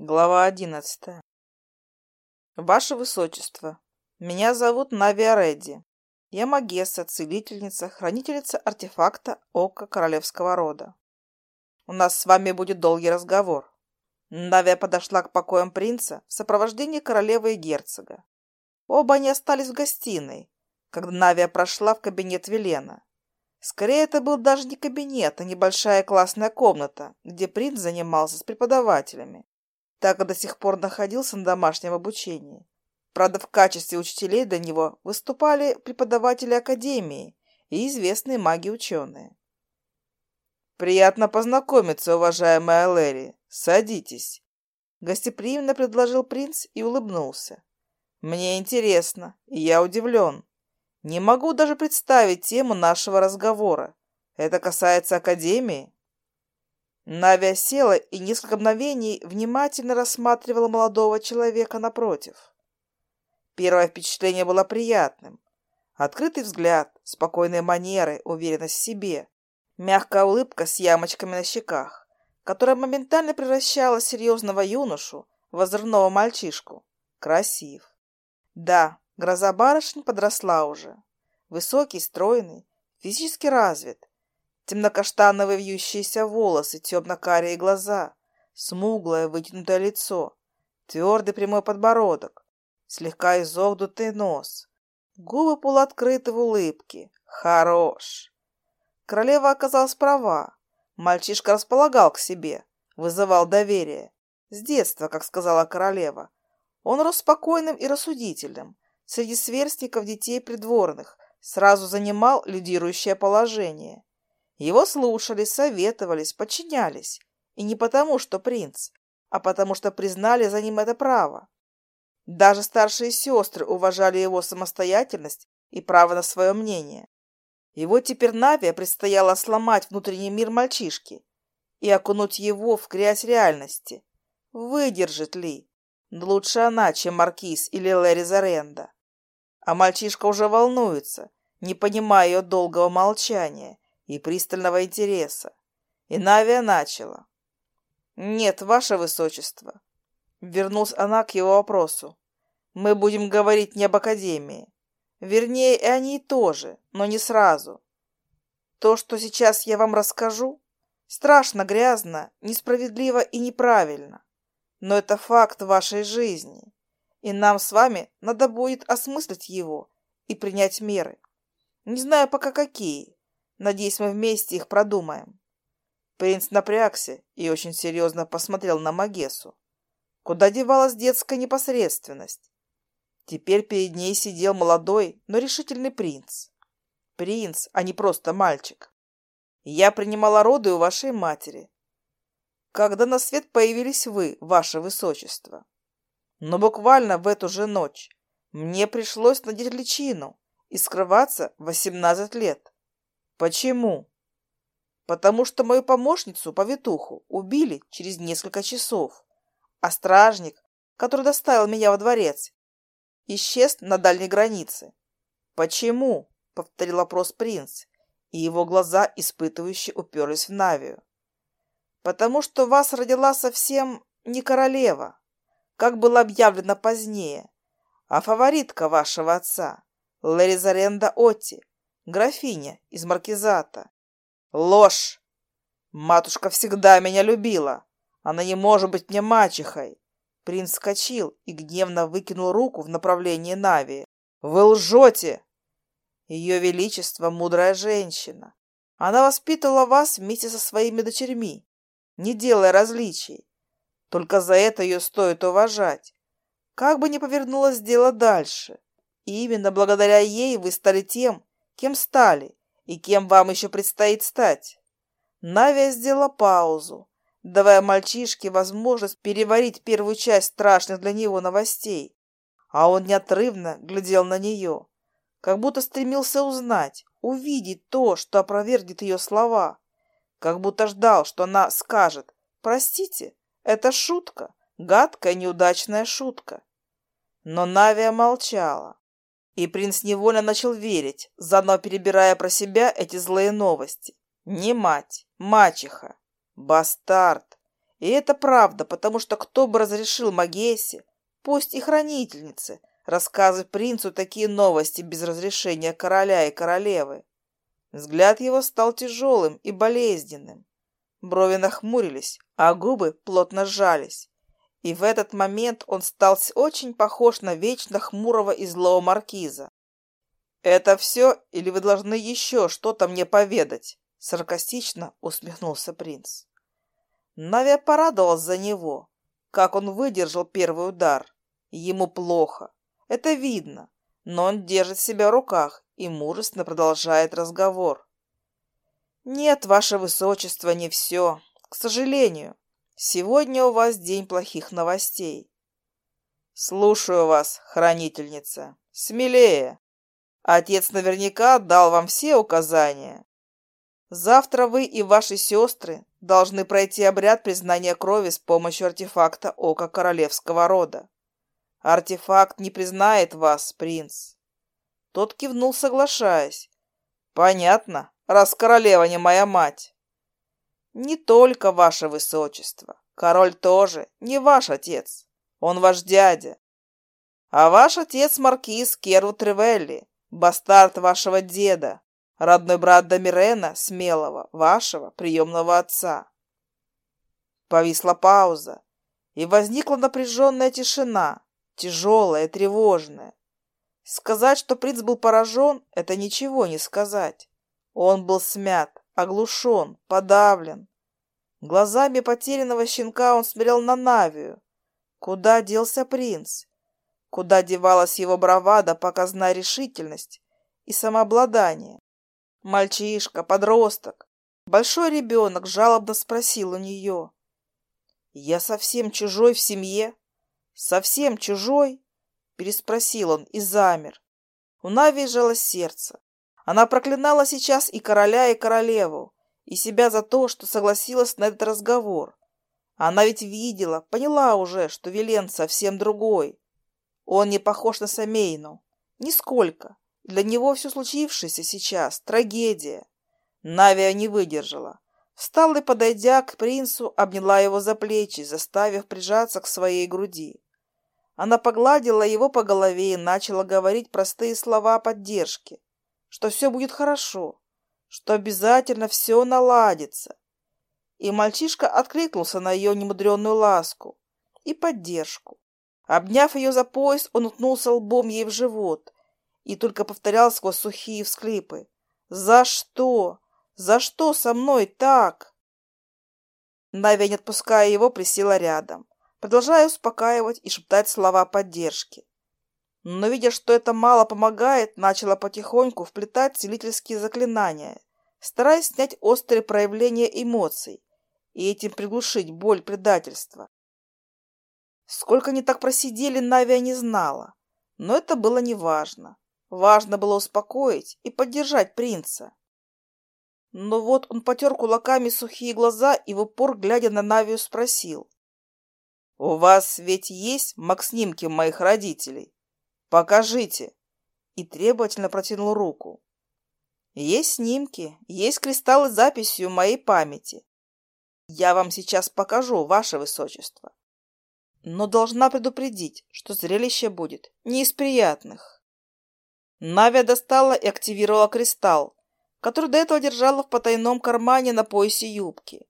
Глава одиннадцатая. Ваше Высочество, меня зовут Навия Редди. Я магесса, целительница, хранительница артефакта Ока Королевского рода. У нас с вами будет долгий разговор. Навия подошла к покоям принца в сопровождении королевы и герцога. Оба они остались в гостиной, когда Навия прошла в кабинет Велена. Скорее, это был даже не кабинет, а небольшая классная комната, где принц занимался с преподавателями так и до сих пор находился на домашнем обучении. Правда, в качестве учителей до него выступали преподаватели академии и известные маги-ученые. «Приятно познакомиться, уважаемая Лэри. Садитесь!» Гостеприимно предложил принц и улыбнулся. «Мне интересно, и я удивлен. Не могу даже представить тему нашего разговора. Это касается Академии?» Навия села и несколько мгновений внимательно рассматривала молодого человека напротив. Первое впечатление было приятным. Открытый взгляд, спокойные манеры, уверенность в себе, мягкая улыбка с ямочками на щеках, которая моментально превращала серьезного юношу в озорного мальчишку. Красив. Да, гроза барышни подросла уже. Высокий, стройный, физически развит, темно-каштановые вьющиеся волосы, темно-карие глаза, смуглое вытянутое лицо, твердый прямой подбородок, слегка изогнутый нос, губы полуоткрыты в улыбке. Хорош! Королева оказалась права. Мальчишка располагал к себе, вызывал доверие. С детства, как сказала королева. Он рос спокойным и рассудительным. Среди сверстников детей придворных сразу занимал лидирующее положение. Его слушали, советовались, подчинялись. И не потому, что принц, а потому, что признали за ним это право. Даже старшие сестры уважали его самостоятельность и право на свое мнение. Его теперь Навия предстояло сломать внутренний мир мальчишки и окунуть его в грязь реальности. Выдержит ли? Но лучше она, чем Маркиз или Лэри Заренда. А мальчишка уже волнуется, не понимая ее долгого молчания и пристального интереса. И Навия начала. «Нет, ваше высочество». Вернулась она к его вопросу. «Мы будем говорить не об Академии. Вернее, и о ней тоже, но не сразу. То, что сейчас я вам расскажу, страшно грязно, несправедливо и неправильно. Но это факт вашей жизни, и нам с вами надо будет осмыслить его и принять меры. Не знаю пока какие, Надеюсь, мы вместе их продумаем. Принц напрягся и очень серьезно посмотрел на Магесу. Куда девалась детская непосредственность? Теперь перед ней сидел молодой, но решительный принц. Принц, а не просто мальчик. Я принимала роды у вашей матери. Когда на свет появились вы, ваше высочество. Но буквально в эту же ночь мне пришлось надеть личину и скрываться 18 лет. «Почему?» «Потому что мою помощницу, повитуху, убили через несколько часов, а стражник, который доставил меня во дворец, исчез на дальней границе». «Почему?» — повторил вопрос принц, и его глаза испытывающие, уперлись в Навию. «Потому что вас родила совсем не королева, как было объявлено позднее, а фаворитка вашего отца, Ларизаренда Отти, графиня из Маркизата. Ложь! Матушка всегда меня любила. Она не может быть мне мачехой. Принц скочил и гневно выкинул руку в направлении Нави. Вы лжете! Ее величество мудрая женщина. Она воспитывала вас вместе со своими дочерьми, не делая различий. Только за это ее стоит уважать. Как бы ни повернулось дело дальше. И именно благодаря ей вы стали тем, кем стали и кем вам еще предстоит стать. Навия сделала паузу, давая мальчишке возможность переварить первую часть страшных для него новостей. А он неотрывно глядел на нее, как будто стремился узнать, увидеть то, что опровергнет ее слова, как будто ждал, что она скажет «Простите, это шутка, гадкая неудачная шутка». Но Навия молчала, и принц невольно начал верить, заново перебирая про себя эти злые новости. Не мать, мачеха, бастард. И это правда, потому что кто бы разрешил Магесе, пусть и хранительнице, рассказывать принцу такие новости без разрешения короля и королевы. Взгляд его стал тяжелым и болезненным. Брови нахмурились, а губы плотно сжались и в этот момент он стал очень похож на вечно хмурого и злого маркиза. «Это все, или вы должны еще что-то мне поведать?» Саркастично усмехнулся принц. Навия порадовалась за него, как он выдержал первый удар. Ему плохо, это видно, но он держит себя в руках и мужественно продолжает разговор. «Нет, ваше высочество, не все. К сожалению, сегодня у вас день плохих новостей. Слушаю вас, хранительница. Смелее. Отец наверняка дал вам все указания. Завтра вы и ваши сестры должны пройти обряд признания крови с помощью артефакта Ока Королевского рода. Артефакт не признает вас, принц. Тот кивнул, соглашаясь. Понятно, раз королева не моя мать. Не только ваше высочество. Король тоже не ваш отец. Он ваш дядя. А ваш отец маркиз Керу Тревелли, бастард вашего деда, родной брат Дамирена Смелого, вашего приемного отца. Повисла пауза, и возникла напряженная тишина, тяжелая, тревожная. Сказать, что принц был поражен, это ничего не сказать. Он был смят оглушен, подавлен. Глазами потерянного щенка он смотрел на Навию. Куда делся принц? Куда девалась его бравада, показная решительность и самообладание? Мальчишка, подросток, большой ребенок жалобно спросил у нее. «Я совсем чужой в семье?» «Совсем чужой?» – переспросил он и замер. У Нави жало сердце. Она проклинала сейчас и короля, и королеву, и себя за то, что согласилась на этот разговор. Она ведь видела, поняла уже, что Вилен совсем другой. Он не похож на Самейну. Нисколько. Для него все случившееся сейчас – трагедия. Навия не выдержала. Встала и, подойдя к принцу, обняла его за плечи, заставив прижаться к своей груди. Она погладила его по голове и начала говорить простые слова поддержки, что все будет хорошо, что обязательно все наладится. И мальчишка откликнулся на ее немудренную ласку и поддержку. Обняв ее за пояс, он уткнулся лбом ей в живот и только повторял сквозь сухие всклипы. «За что? За что со мной так?» Навя, не отпуская его, присела рядом, продолжая успокаивать и шептать слова поддержки. Но, видя, что это мало помогает, начала потихоньку вплетать целительские заклинания, стараясь снять острые проявления эмоций и этим приглушить боль предательства. Сколько они так просидели, Навия не знала, но это было неважно. Важно было успокоить и поддержать принца. Но вот он потер кулаками сухие глаза и в упор, глядя на Навию, спросил. «У вас ведь есть маг-снимки моих родителей? «Покажите!» и требовательно протянул руку. «Есть снимки, есть кристаллы с записью моей памяти. Я вам сейчас покажу, ваше высочество. Но должна предупредить, что зрелище будет не из приятных». Навя достала и активировала кристалл, который до этого держала в потайном кармане на поясе юбки.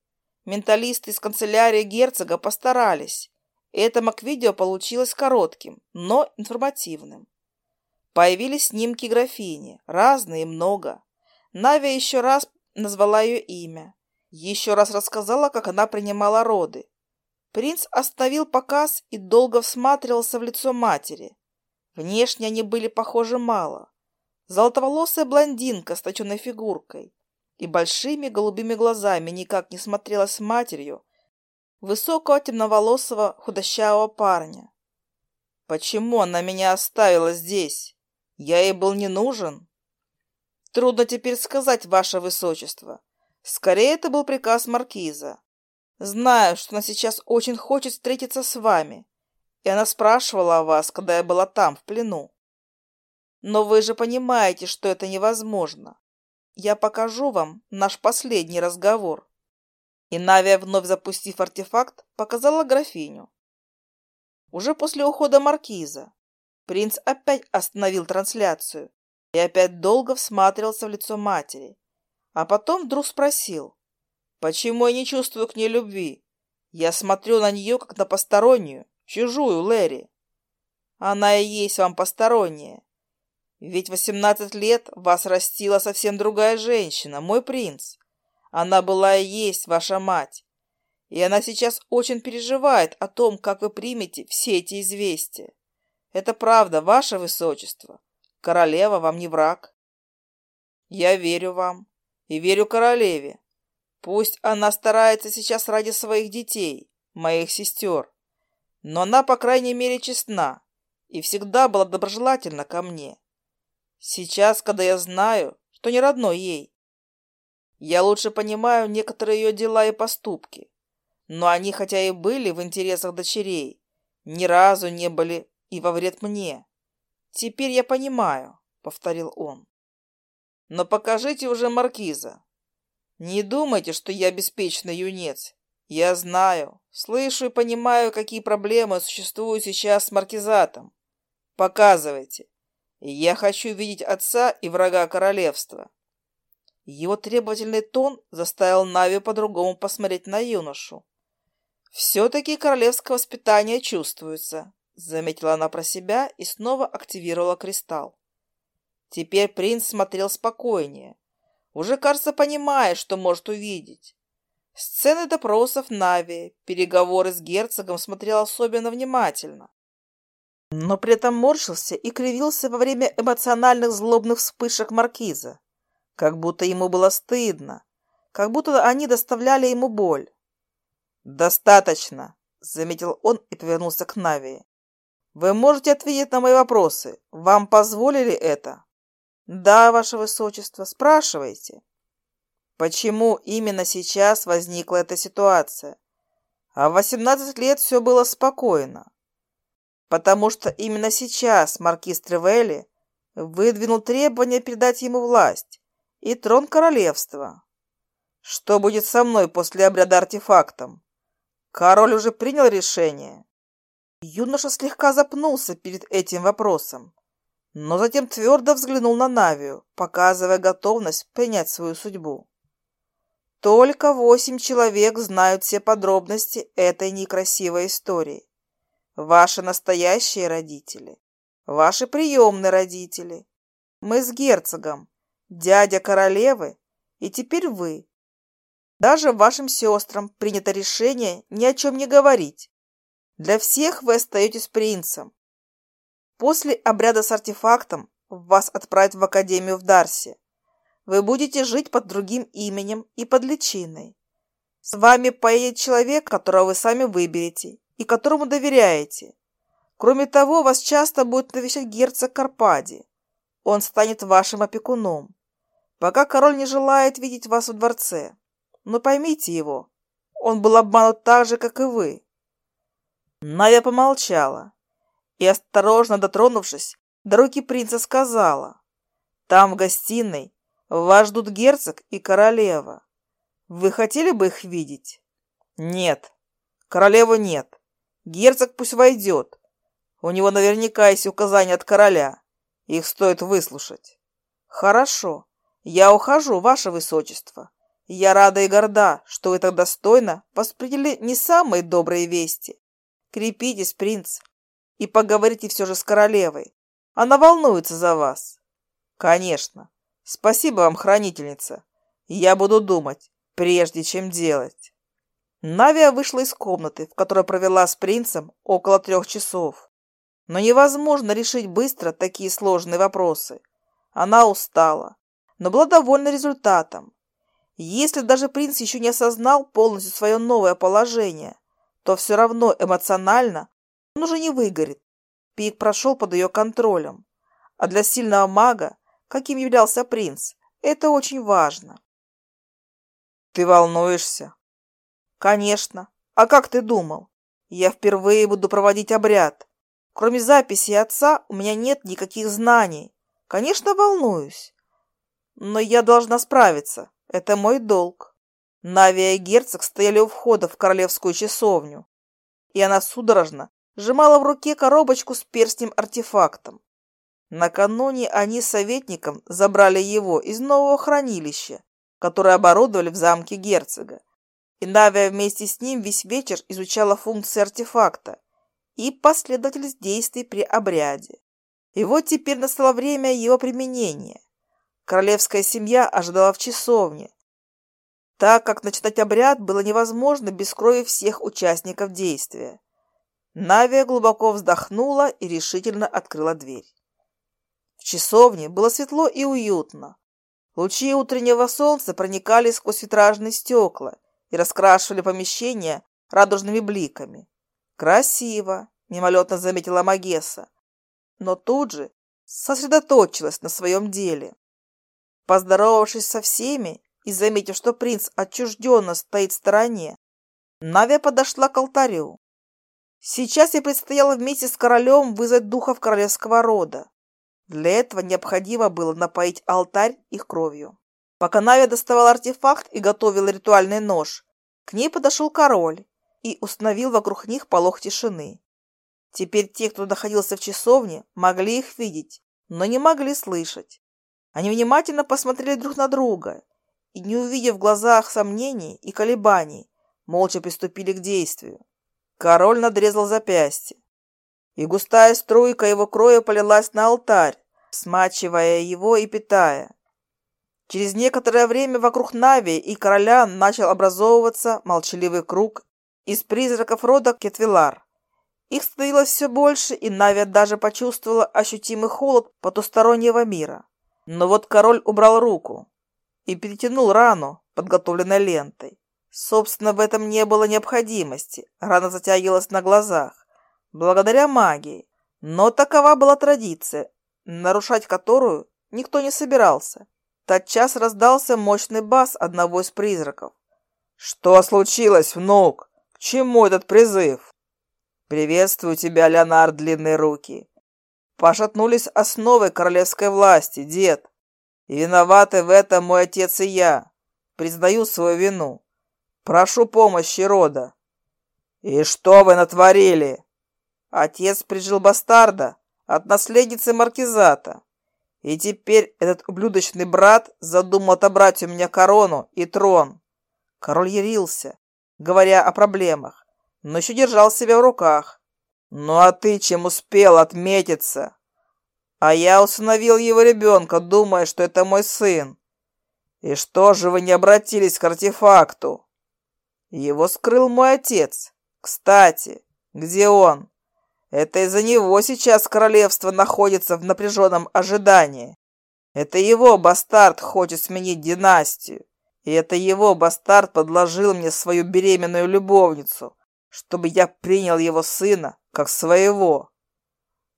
Менталисты из канцелярии герцога постарались, Этомок видео получилось коротким, но информативным. Появились снимки графини, разные и много. Навя еще раз назвала ее имя. Еще раз рассказала, как она принимала роды. Принц остановил показ и долго всматривался в лицо матери. Внешне они были похожи мало. Золотоволосая блондинка с точенной фигуркой и большими голубыми глазами никак не смотрелась с матерью, высокого темноволосого худощавого парня. Почему она меня оставила здесь? Я ей был не нужен. Трудно теперь сказать, ваше высочество. Скорее, это был приказ маркиза. Знаю, что она сейчас очень хочет встретиться с вами и она спрашивала о вас, когда я была там, в плену. Но вы же понимаете, что это невозможно. Я покажу вам наш последний разговор. и Инавия вновь запустив артефакт, показала графиню. Уже после ухода маркиза принц опять остановил трансляцию и опять долго всматривался в лицо матери, а потом вдруг спросил, «Почему я не чувствую к ней любви? Я смотрю на нее, как на постороннюю, чужую Лэри. Она и есть вам посторонняя. Ведь восемнадцать лет вас растила совсем другая женщина, мой принц. Она была и есть ваша мать. И она сейчас очень переживает о том, как вы примете все эти известия. Это правда, ваше высочество. Королева вам не враг. Я верю вам и верю королеве. Пусть она старается сейчас ради своих детей, моих сестер. Но она, по крайней мере, честна и всегда была доброжелательна ко мне. Сейчас, когда я знаю, что не родной ей, я лучше понимаю некоторые ее дела и поступки. Но они, хотя и были в интересах дочерей, ни разу не были и во вред мне. Теперь я понимаю, — повторил он. Но покажите уже маркиза. Не думайте, что я беспечный юнец. Я знаю, слышу и понимаю, какие проблемы существуют сейчас с маркизатом. Показывайте. Я хочу видеть отца и врага королевства. Его требовательный тон заставил Нави по-другому посмотреть на юношу. «Все-таки королевское воспитание чувствуется», — заметила она про себя и снова активировала кристалл. Теперь принц смотрел спокойнее, уже, кажется, понимая, что может увидеть. Сцены допросов Нави, переговоры с герцогом смотрел особенно внимательно. Но при этом морщился и кривился во время эмоциональных злобных вспышек маркиза как будто ему было стыдно, как будто они доставляли ему боль. «Достаточно», — заметил он и повернулся к Навии. «Вы можете ответить на мои вопросы. Вам позволили это?» «Да, ваше высочество, спрашивайте». «Почему именно сейчас возникла эта ситуация? А в 18 лет все было спокойно. Потому что именно сейчас маркиз Тревелли выдвинул требование передать ему власть и трон королевства. Что будет со мной после обряда артефактом? Король уже принял решение. Юноша слегка запнулся перед этим вопросом, но затем твердо взглянул на Навию, показывая готовность принять свою судьбу. Только восемь человек знают все подробности этой некрасивой истории. Ваши настоящие родители, ваши приемные родители. Мы с герцогом, дядя королевы и теперь вы. Даже вашим сестрам принято решение ни о чем не говорить. Для всех вы остаетесь принцем. После обряда с артефактом вас отправят в академию в Дарсе. Вы будете жить под другим именем и под личиной. С вами поедет человек, которого вы сами выберете и которому доверяете. Кроме того, вас часто будет навещать герцог Карпади. Он станет вашим опекуном. пока король не желает видеть вас во дворце но поймите его, он был обманут так же, как и вы. Навя помолчала и, осторожно дотронувшись, до руки принца сказала, «Там, в гостиной, вас ждут герцог и королева. Вы хотели бы их видеть?» «Нет, королевы нет. Герцог пусть войдет. У него наверняка есть указания от короля. Их стоит выслушать». «Хорошо, Я ухожу, ваше высочество. Я рада и горда, что вы так достойно восприняли не самые добрые вести. Крепитесь, принц, и поговорите все же с королевой. Она волнуется за вас. Конечно. Спасибо вам, хранительница. Я буду думать, прежде чем делать. Навия вышла из комнаты, в которой провела с принцем около трех часов. Но невозможно решить быстро такие сложные вопросы. Она устала но была довольна результатом. Если даже принц еще не осознал полностью свое новое положение, то все равно эмоционально он уже не выгорит. Пик прошел под ее контролем. А для сильного мага, каким являлся принц, это очень важно. «Ты волнуешься?» «Конечно. А как ты думал? Я впервые буду проводить обряд. Кроме записи отца у меня нет никаких знаний. Конечно, волнуюсь» но я должна справиться. Это мой долг. Навия и герцог стояли у входа в королевскую часовню, и она судорожно сжимала в руке коробочку с перстнем-артефактом. Накануне они советником забрали его из нового хранилища, которое оборудовали в замке герцога. И Навия вместе с ним весь вечер изучала функции артефакта и последовательность действий при обряде. И вот теперь настало время его применения. Королевская семья ожидала в часовне, так как начинать обряд было невозможно без крови всех участников действия. Навия глубоко вздохнула и решительно открыла дверь. В часовне было светло и уютно. Лучи утреннего солнца проникали сквозь витражные стекла и раскрашивали помещение радужными бликами. «Красиво!» — мимолетно заметила Магесса, но тут же сосредоточилась на своем деле. Поздоровавшись со всеми и заметив, что принц отчужденно стоит в стороне, Навя подошла к алтарю. Сейчас ей предстояло вместе с королем вызвать духов королевского рода. Для этого необходимо было напоить алтарь их кровью. Пока Навя доставала артефакт и готовила ритуальный нож, к ней подошел король и установил вокруг них полох тишины. Теперь те, кто находился в часовне, могли их видеть, но не могли слышать. Они внимательно посмотрели друг на друга и, не увидев в глазах сомнений и колебаний, молча приступили к действию. Король надрезал запястье, и густая струйка его крови полилась на алтарь, смачивая его и питая. Через некоторое время вокруг Нави и короля начал образовываться молчаливый круг из призраков рода Кетвилар. Их становилось все больше, и Нави даже почувствовала ощутимый холод потустороннего мира. Но вот король убрал руку и перетянул рану, подготовленной лентой. Собственно, в этом не было необходимости. Рана затягивалась на глазах, благодаря магии. Но такова была традиция, нарушать которую никто не собирался. Тотчас раздался мощный бас одного из призраков. «Что случилось, внук? К чему этот призыв?» «Приветствую тебя, Леонард Длинные Руки!» пошатнулись основы королевской власти, дед. И виноваты в этом мой отец и я. Признаю свою вину. Прошу помощи рода. И что вы натворили? Отец прижил бастарда от наследницы маркизата. И теперь этот ублюдочный брат задумал отобрать у меня корону и трон. Король ярился, говоря о проблемах, но еще держал себя в руках. Ну а ты чем успел отметиться? А я усыновил его ребенка, думая, что это мой сын. И что же вы не обратились к артефакту? Его скрыл мой отец. Кстати, где он? Это из-за него сейчас королевство находится в напряженном ожидании. Это его бастард хочет сменить династию. И это его бастард подложил мне свою беременную любовницу, чтобы я принял его сына как своего.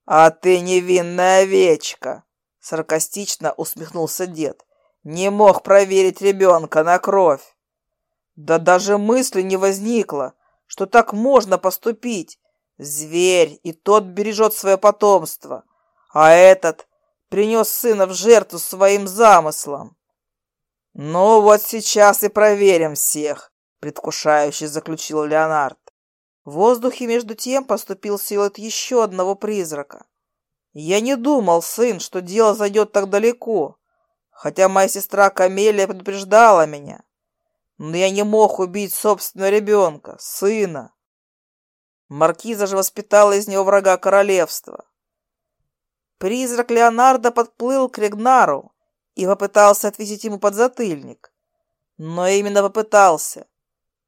А ты невинная овечка, саркастично усмехнулся дед. Не мог проверить ребенка на кровь. Да даже мысли не возникло, что так можно поступить. Зверь и тот бережет свое потомство, а этот принес сына в жертву своим замыслом. «Ну вот сейчас и проверим всех», — предвкушающе заключил Леонард. В воздухе между тем поступил силуэт еще одного призрака. Я не думал, сын, что дело зайдет так далеко, хотя моя сестра Камелия предупреждала меня. Но я не мог убить собственного ребенка, сына. Маркиза же воспитала из него врага королевства. Призрак Леонардо подплыл к Регнару и попытался отвесить ему подзатыльник. Но именно попытался.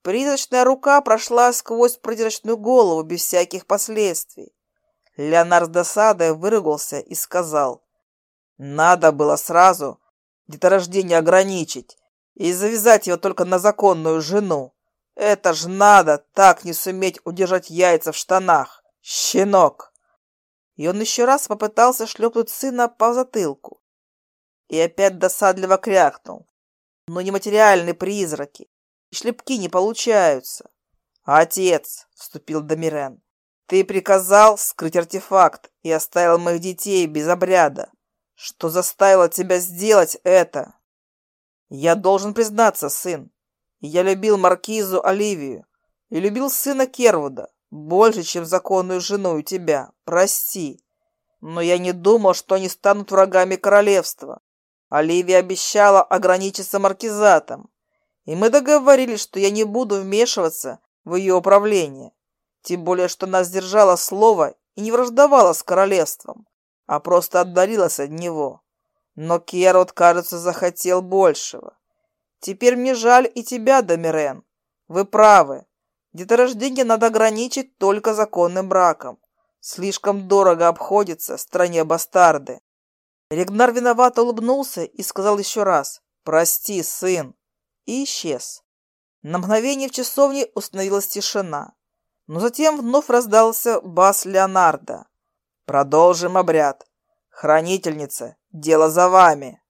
Призрачная рука прошла сквозь призрачную голову без всяких последствий. Леонард с досадой выругался и сказал, «Надо было сразу деторождение ограничить и завязать его только на законную жену. Это ж надо так не суметь удержать яйца в штанах, щенок!» И он еще раз попытался шлепнуть сына по затылку и опять досадливо крякнул. «Ну, не материальные призраки! и шлепки не получаются. Отец, вступил Домирен, ты приказал скрыть артефакт и оставил моих детей без обряда. Что заставило тебя сделать это? Я должен признаться, сын. Я любил маркизу Оливию и любил сына Кервуда больше, чем законную жену у тебя. Прости. Но я не думал, что они станут врагами королевства. Оливия обещала ограничиться маркизатом. И Мы договорились, что я не буду вмешиваться в ее управление. Тем более, что она сдержала слово и не враждовала с королевством, а просто отдалилась от него. Но Керот, кажется, захотел большего. Теперь мне жаль и тебя, Домирен. Вы правы. Деторождение надо ограничить только законным браком. Слишком дорого обходится стране бастарды. Регнар виновато улыбнулся и сказал еще раз. «Прости, сын, и исчез. На мгновение в часовне установилась тишина. Но затем вновь раздался бас Леонардо. «Продолжим обряд. Хранительница, дело за вами!»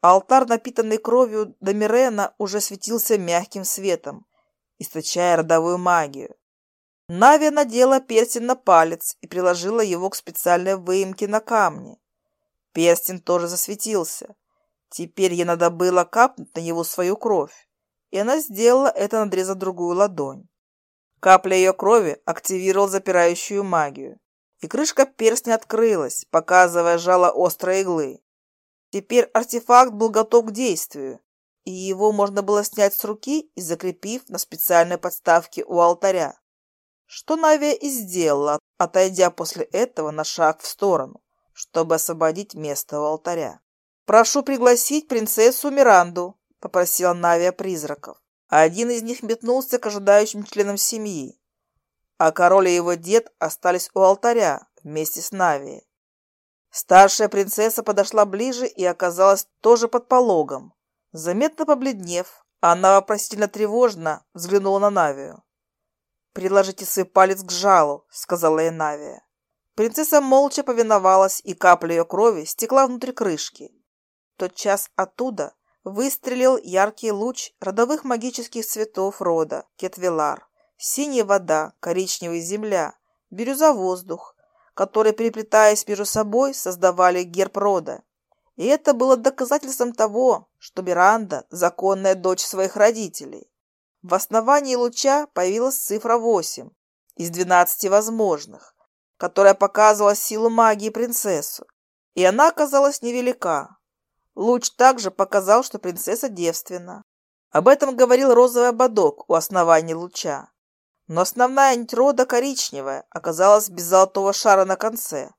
Алтарь, напитанный кровью Домирена, уже светился мягким светом, источая родовую магию. Нави надела перстень на палец и приложила его к специальной выемке на камне. Перстень тоже засветился. Теперь ей надо было капнуть на него свою кровь, и она сделала это, надрезав другую ладонь. Капля ее крови активировала запирающую магию, и крышка перстня открылась, показывая жало острой иглы. Теперь артефакт был готов к действию, и его можно было снять с руки и закрепив на специальной подставке у алтаря. Что Навия и сделала, отойдя после этого на шаг в сторону, чтобы освободить место у алтаря. «Прошу пригласить принцессу Миранду», — попросила Навия призраков. Один из них метнулся к ожидающим членам семьи, а король и его дед остались у алтаря вместе с Навией. Старшая принцесса подошла ближе и оказалась тоже под пологом. Заметно побледнев, она вопросительно тревожно взглянула на Навию. «Приложите свой палец к жалу», — сказала ей Навия. Принцесса молча повиновалась, тот час оттуда выстрелил яркий луч родовых магических цветов рода Кетвелар. Синяя вода, коричневая земля, бирюза воздух, которые, переплетаясь между собой, создавали герб рода. И это было доказательством того, что Миранда – законная дочь своих родителей. В основании луча появилась цифра 8 из 12 возможных, которая показывала силу магии принцессу, и она оказалась невелика. Луч также показал, что принцесса девственна. Об этом говорил розовый ободок у основания луча. Но основная нить рода коричневая оказалась без золотого шара на конце.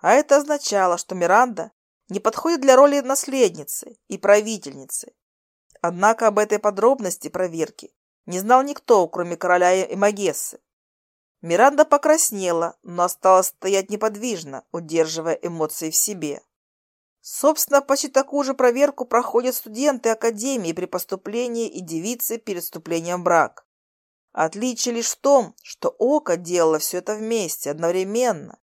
А это означало, что Миранда не подходит для роли наследницы и правительницы. Однако об этой подробности проверки не знал никто, кроме короля и Магессы. Миранда покраснела, но осталась стоять неподвижно, удерживая эмоции в себе. Собственно, почти такую же проверку проходят студенты Академии при поступлении и девицы перед вступлением в брак. Отличие лишь в том, что Ока делала все это вместе, одновременно,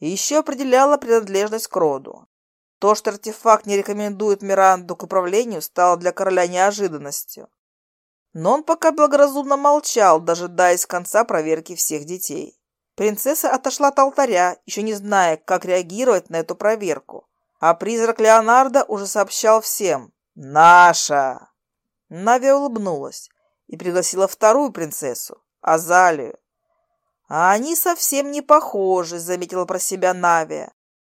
и еще определяла принадлежность к роду. То, что артефакт не рекомендует Миранду к управлению, стало для короля неожиданностью. Но он пока благоразумно молчал, дожидаясь конца проверки всех детей. Принцесса отошла от алтаря, еще не зная, как реагировать на эту проверку а призрак Леонардо уже сообщал всем «Наша!». Нави улыбнулась и пригласила вторую принцессу, Азалию. «А они совсем не похожи», — заметила про себя Навия,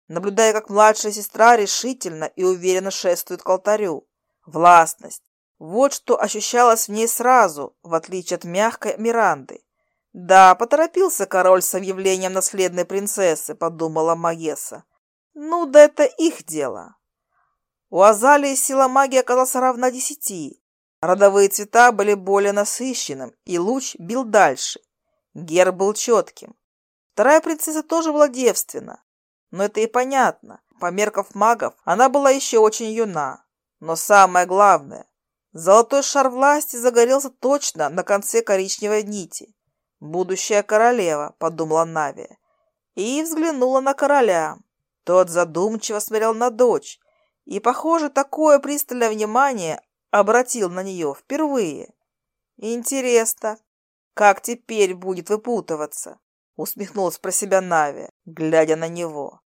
наблюдая, как младшая сестра решительно и уверенно шествует к алтарю. Властность. Вот что ощущалось в ней сразу, в отличие от мягкой Миранды. «Да, поторопился король с объявлением наследной принцессы», — подумала Магесса. Ну да это их дело. У Азалии сила магии оказалась равна десяти. Родовые цвета были более насыщенным, и луч бил дальше. Герб был четким. Вторая принцесса тоже была девственна. Но это и понятно. По меркам магов она была еще очень юна. Но самое главное, золотой шар власти загорелся точно на конце коричневой нити. «Будущая королева», — подумала Навия, и взглянула на короля. Тот задумчиво смотрел на дочь и, похоже, такое пристальное внимание обратил на нее впервые. «Интересно, как теперь будет выпутываться?» усмехнулась про себя Нави, глядя на него.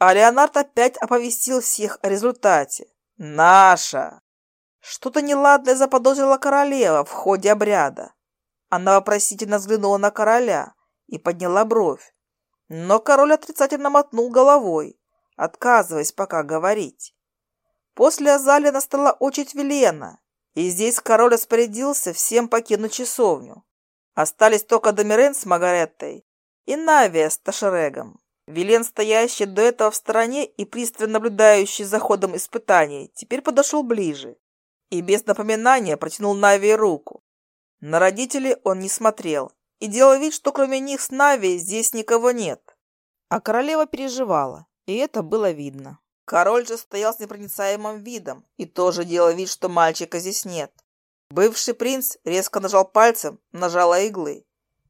А Леонард опять оповестил всех о результате. «Наша!» Что-то неладное заподозрила королева в ходе обряда. Она вопросительно взглянула на короля и подняла бровь. Но король отрицательно мотнул головой, отказываясь пока говорить. После Азали настала очередь Велена, и здесь король распорядился всем покинуть часовню. Остались только Домирен с Магареттой и Навия с Ташерегом. Вилен, стоящий до этого в стороне и пристально наблюдающий за ходом испытаний, теперь подошел ближе и без напоминания протянул Навии руку. На родителей он не смотрел и делал вид, что кроме них с Нави здесь никого нет. А королева переживала, и это было видно. Король же стоял с непроницаемым видом и тоже делал вид, что мальчика здесь нет. Бывший принц резко нажал пальцем на жало иглы,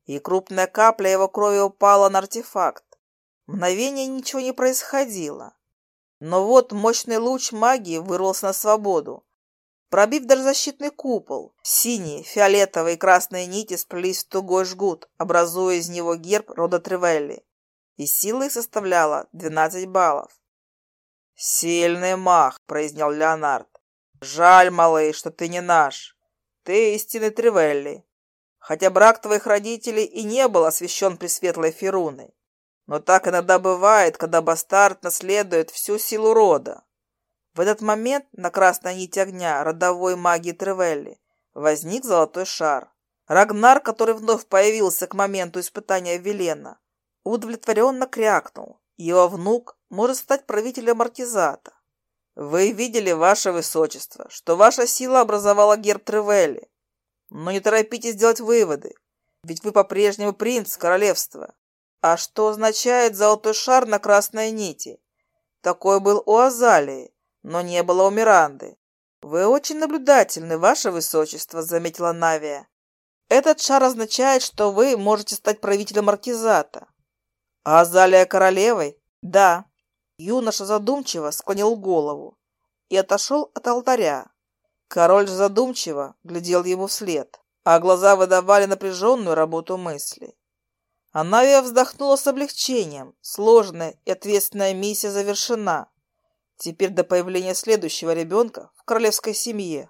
и крупная капля его крови упала на артефакт. Мгновение ничего не происходило. Но вот мощный луч магии вырвался на свободу, пробив даже защитный купол. Синие, фиолетовые и красные нити сплелись в тугой жгут, образуя из него герб рода Тревелли. И сила их составляла 12 баллов. «Сильный мах», — произнес Леонард. «Жаль, малыш, что ты не наш. Ты истинный Тревелли. Хотя брак твоих родителей и не был освящен Пресветлой Феруной. Но так иногда бывает, когда бастард наследует всю силу рода. В этот момент на красной нити огня родовой магии Тревелли возник золотой шар. Рагнар, который вновь появился к моменту испытания Велена, удовлетворенно крякнул. Его внук может стать правителем Артизата. Вы видели, ваше высочество, что ваша сила образовала герб Тревелли. Но не торопитесь делать выводы, ведь вы по-прежнему принц королевства. А что означает золотой шар на красной нити? Такой был у Азалии но не было у Миранды. «Вы очень наблюдательны, ваше высочество», — заметила Навия. «Этот шар означает, что вы можете стать правителем Аркизата». «А Азалия королевой?» «Да». Юноша задумчиво склонил голову и отошел от алтаря. Король же задумчиво глядел ему вслед, а глаза выдавали напряженную работу мыслей. Анавия вздохнула с облегчением. Сложная и ответственная миссия завершена. Теперь до появления следующего ребенка в королевской семье